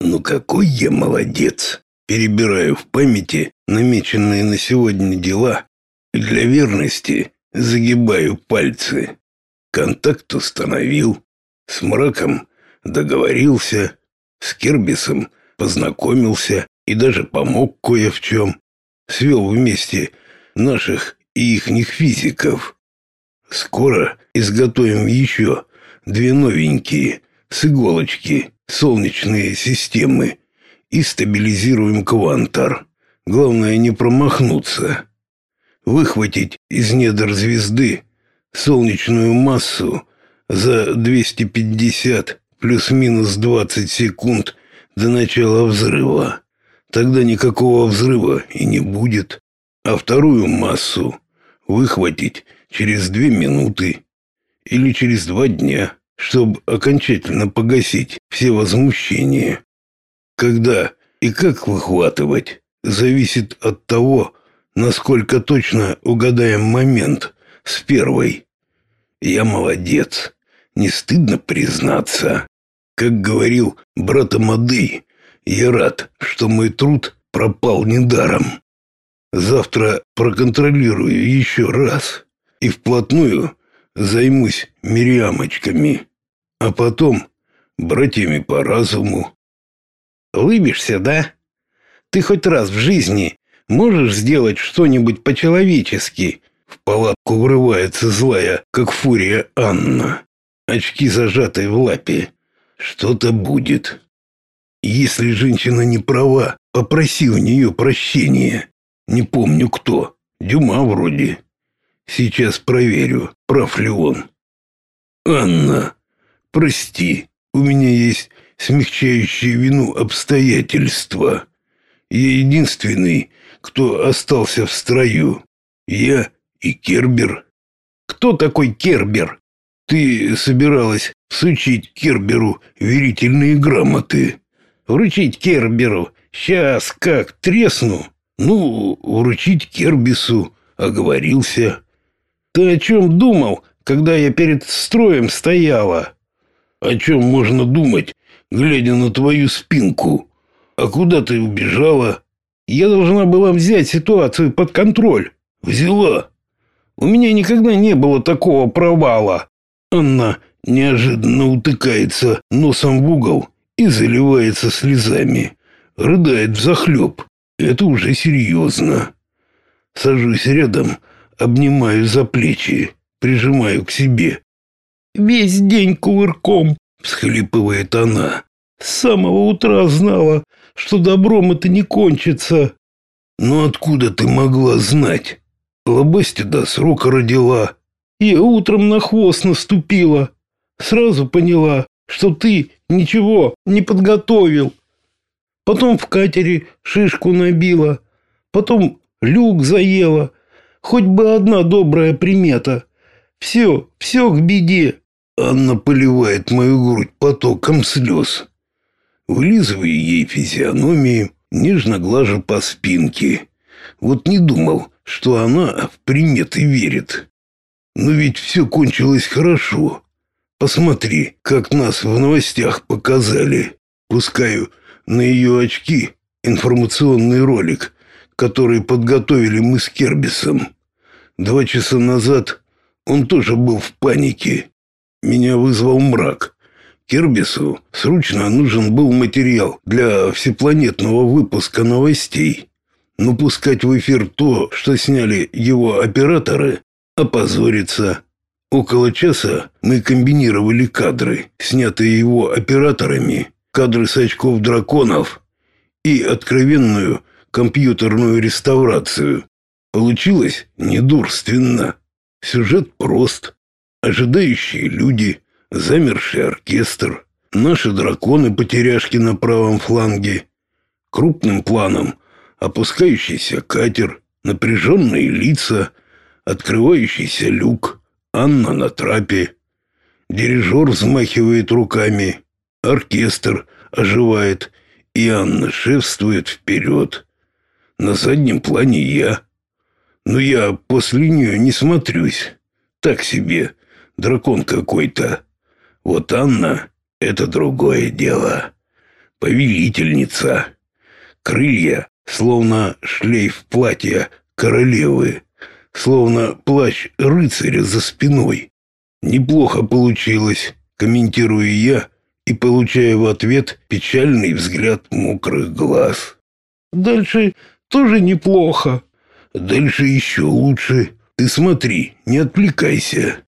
Ну какой я молодец! Перебираю в памяти намеченные на сегодня дела и для верности загибаю пальцы. Контакт установил, с мраком договорился, с Кирбисом познакомился и даже помог кое в чем. Свел вместе наших и ихних физиков. Скоро изготовим еще две новенькие с иголочки солнечные системы и стабилизируем квантар. Главное не промахнуться. Выхватить из недр звезды солнечную массу за 250 плюс-минус 20 секунд до начала взрыва. Тогда никакого взрыва и не будет. А вторую массу выхватить через две минуты или через два дня, чтобы окончательно погасить все возмущения. Когда и как выхватывать, зависит от того, насколько точно угадаем момент с первой. Я молодец, не стыдно признаться. Как говорил брат Амадей, я рад, что мой труд пропал недаром. Завтра проконтролирую еще раз и вплотную займусь мириамочками, а потом братьями по разуму. Улыбишься, да? Ты хоть раз в жизни можешь сделать что-нибудь по-человечески? В палатку врывается злая, как фурия Анна. Очки зажатые в лапе. Что-то будет. Если женщина не права, попроси у нее прощения. Не помню кто. Дюма вроде. Сейчас проверю, прав ли он. Анна, прости, у меня есть смягчающие вину обстоятельства. Я единственный, кто остался в строю. Я и Кербер. Кто такой Кербер? Ты собиралась всучить Керберу верительные грамоты. Вручить Керберу? Сейчас как тресну. Ну, вручить Кербису, оговорился. Ты о чем думал, когда я перед строем стояла? О чем можно думать, глядя на твою спинку? А куда ты убежала? Я должна была взять ситуацию под контроль. Взяла. У меня никогда не было такого провала. Анна неожиданно утыкается носом в угол и заливается слезами. Рыдает взахлеб. Это уже серьезно. Сажусь рядом, обнимаю за плечи, прижимаю к себе. «Весь день кувырком», — всхлипывает она. «С самого утра знала, что добром это не кончится». «Но откуда ты могла знать? Лобасти до срока родила». «Я утром на хвост наступила. Сразу поняла, что ты ничего не подготовил. Потом в катере шишку набила, потом люк заела. Хоть бы одна добрая примета. Все, все к беде. Анна поливает мою грудь потоком слез. Вылизываю ей физиономию, нежно глажу по спинке. Вот не думал, что она в приметы верит. Но ведь все кончилось хорошо. Посмотри, как нас в новостях показали. Пускаю на ее очки информационный ролик, который подготовили мы с Кербисом. Два часа назад он тоже был в панике. Меня вызвал мрак. Кербису срочно нужен был материал для всепланетного выпуска новостей. Но пускать в эфир то, что сняли его операторы, опозориться. Около часа мы комбинировали кадры, снятые его операторами, кадры с очков драконов и откровенную компьютерную реставрацию. Получилось недурственно. Сюжет прост. Ожидающие люди, замерший оркестр, наши драконы-потеряшки на правом фланге, крупным планом опускающийся катер, напряженные лица, открывающийся люк, Анна на трапе. Дирижер взмахивает руками. Оркестр оживает, и Анна шествует вперед. На заднем плане я. Но я после нее не смотрюсь. Так себе, дракон какой-то. Вот Анна — это другое дело. повелительница. Крылья, словно шлейф платья королевы, словно плащ рыцаря за спиной. Неплохо получилось, комментирую я и получаю в ответ печальный взгляд мокрых глаз. Дальше тоже неплохо. Дальше еще лучше. Ты смотри, не отвлекайся.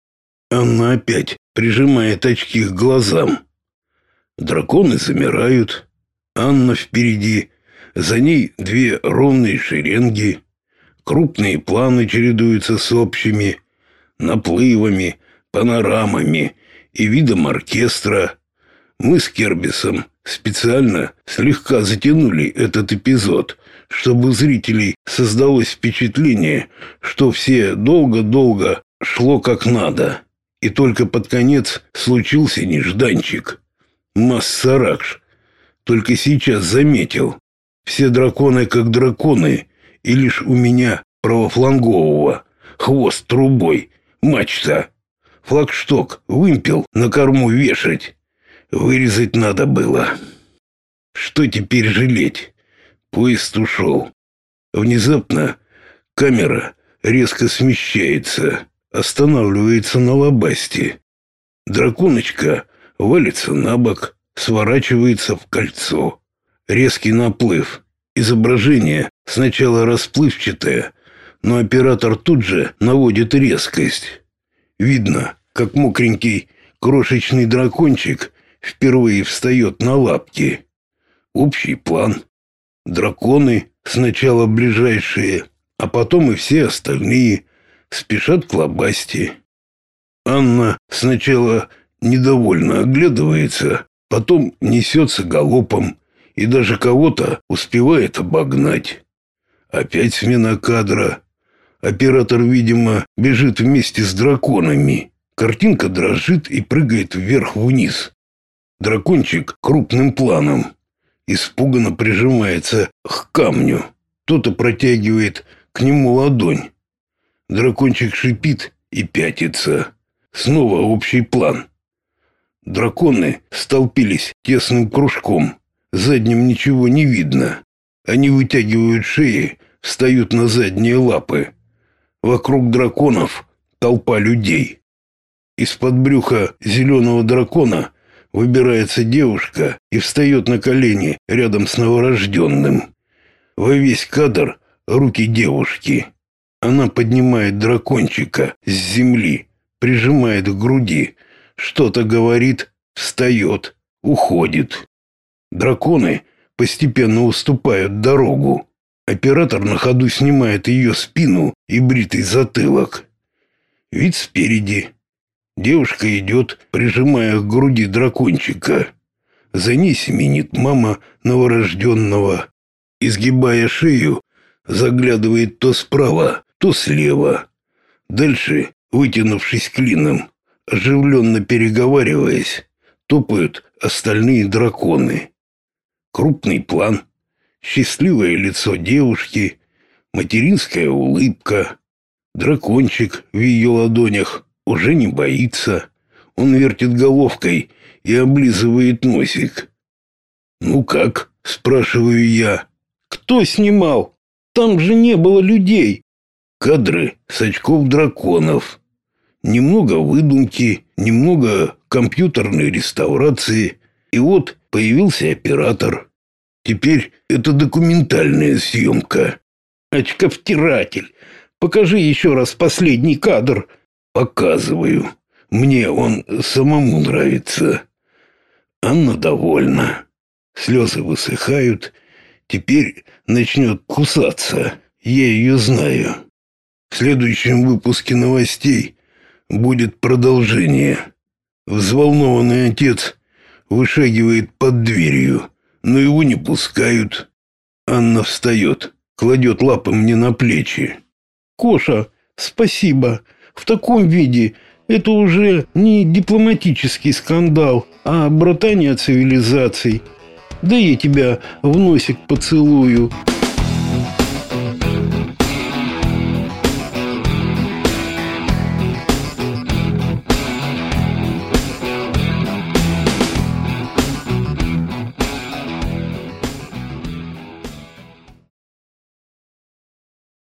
Она опять прижимает очки к глазам. Драконы замирают. Анна впереди. За ней две ровные шеренги. Крупные планы чередуются с общими. Наплывами, панорамами и видом оркестра. Мы с Кербисом специально слегка затянули этот эпизод, чтобы у зрителей создалось впечатление, что все долго-долго шло как надо. И только под конец случился нежданчик. Массаракш. Только сейчас заметил. Все драконы как драконы, и лишь у меня правофлангового. Хвост трубой, мачта, флагшток, вымпел на корму вешать. Вырезать надо было. Что теперь жалеть? Поезд ушел. Внезапно камера резко смещается, останавливается на лобасте. Драконочка валится на бок, сворачивается в кольцо. Резкий наплыв. Изображение сначала расплывчатое, но оператор тут же наводит резкость. Видно, как мокренький крошечный дракончик впервые встает на лапки. Общий план. Драконы, сначала ближайшие, а потом и все остальные, спешат к лобасти. Анна сначала недовольно оглядывается, потом несется галопом и даже кого-то успевает обогнать. Опять смена кадра. Оператор, видимо, бежит вместе с драконами. Картинка дрожит и прыгает вверх-вниз. Дракончик крупным планом испуганно прижимается к камню. Кто-то протягивает к нему ладонь. Дракончик шипит и пятится. Снова общий план. Драконы столпились тесным кружком. Задним ничего не видно. Они вытягивают шеи, встают на задние лапы. Вокруг драконов толпа людей. Из-под брюха зеленого дракона выбирается девушка и встает на колени рядом с новорожденным. Во весь кадр руки девушки. Она поднимает дракончика с земли, прижимает к груди, что-то говорит, встает, уходит. Драконы постепенно уступают дорогу. Оператор на ходу снимает ее спину и бритый затылок. Вид спереди. Девушка идет, прижимая к груди дракончика. За ней семенит мама новорожденного. Изгибая шею, заглядывает то справа, то слева. Дальше, вытянувшись клином, оживленно переговариваясь, топают остальные драконы. Крупный план, счастливое лицо девушки, материнская улыбка, дракончик в ее ладонях уже не боится. Он вертит головкой и облизывает носик. «Ну как?» — спрашиваю я. «Кто снимал? Там же не было людей». «Кадры с очков драконов. Немного выдумки, немного компьютерной реставрации. И вот появился оператор. Теперь это документальная съемка». «Очковтиратель, покажи еще раз последний кадр», Показываю. Мне он самому нравится. Анна довольна. Слезы высыхают. Теперь начнет кусаться. Я ее знаю. В следующем выпуске новостей будет продолжение. Взволнованный отец вышагивает под дверью, но его не пускают. Анна встает, кладет лапы мне на плечи. «Коша, спасибо в таком виде это уже не дипломатический скандал, а братание цивилизаций. Да я тебя в носик поцелую».